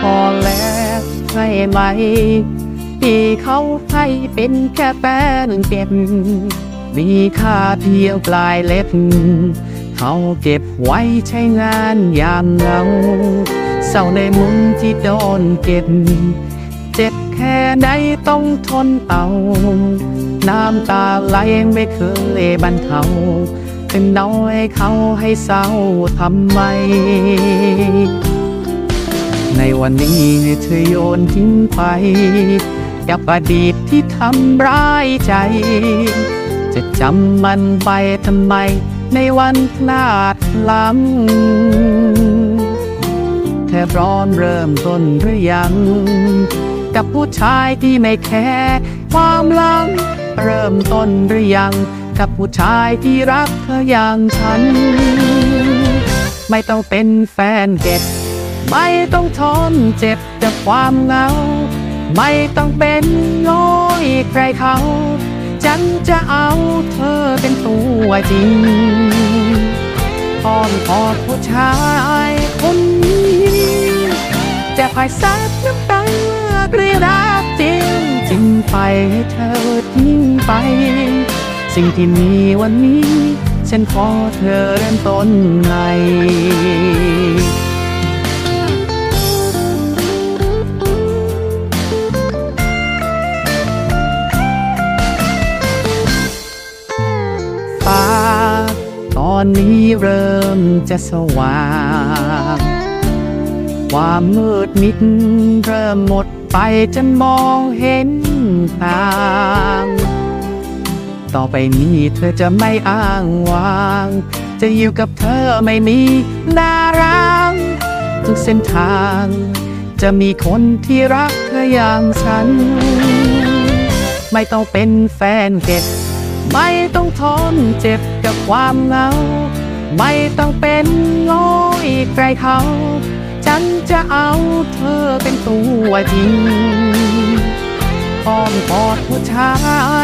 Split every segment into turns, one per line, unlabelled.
พอแลกให้ไหม ที่เขาให้เป็นแค่แป้นเก็บ มีค่าเพียงปลายเล็บ เขาเก็บไว้ใช้งานยามเหงาเศร้าในมุมที่โดนเก็บ เจ็บแค่ไหนต้องทนเอาน้ำตาไหลไม่เคยบรรเทาเป็นน้อยเขาให้เศร้าทำไม วันนี้เธอโยนทิ้งไป กับอดีตที่ทำร้ายใจ จะจำมันไปทำไม ในวันพลาดล้ำแทบร้อนเริ่มต้นหรือยัง กับผู้ชายที่ไม่แคร์ความลัง เริ่มต้นหรือยัง กับผู้ชายที่รักเธออย่างฉัน ไม่ต้องเป็นแฟนเก็บ ไม่ต้องทนเจ็บจากความเหงา ไม่ต้องเป็นง้อยใครเขา ฉันจะเอาเธอเป็นตัวจริงอ้อมกอดผู้ชายคนนี้จะคอยซับน้ำตาเรียรักจริงจริงไปให้เธอทิ้งไป สิ่งที่มีวันนี้ ฉันขอเธอเริ่มต้นใหม่ อนนี้เริ่มจะสว่าง ความมืดมิดเริ่มหมดไปจนมองเห็นทาง ต่อไปนี้เธอจะไม่อ้างว้าง จะอยู่กับเธอไม่มีน่ารังทุกเส้นทาง จะมีคนที่รักเธออย่างฉัน ไม่ต้องเป็นแฟนเก็บ ไม่ต้องทนเจ็บกับความเหงา ไม่ต้องเป็นโง้อยใครเขา ฉันจะเอาเธอเป็นตัวจริงอ้อมกอดผู้ชา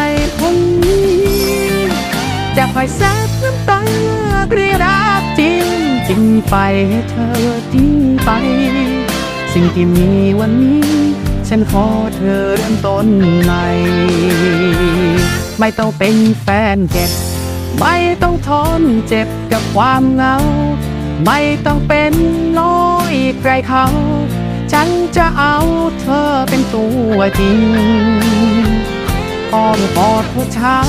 ยคนนี้ จะคอยแซับน้ำตาเรียรักจริงจริงไปให้เธอทิ้งไป สิ่งที่มีวันนี้ ฉันขอเธอเริ่มต้นใหม่ ไม่ต้องเป็นแฟนเก็บ ไม่ต้องทนเจ็บกับความเหงา ไม่ต้องเป็นน้อยใครเขา ฉันจะเอาเธอเป็นตัวจริงอ้อมกอดผู้ชา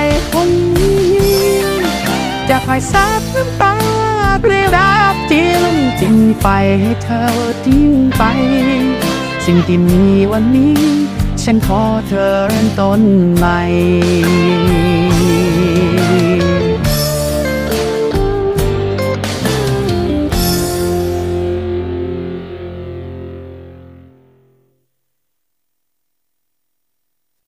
ยคนนี้จะคอยซับน้ำตาเรียรักจริงจริงไปให้เธอทิ้งไป สิ่งที่มีวันนี้ ฉันขอเธอเริ่มต้นใหม่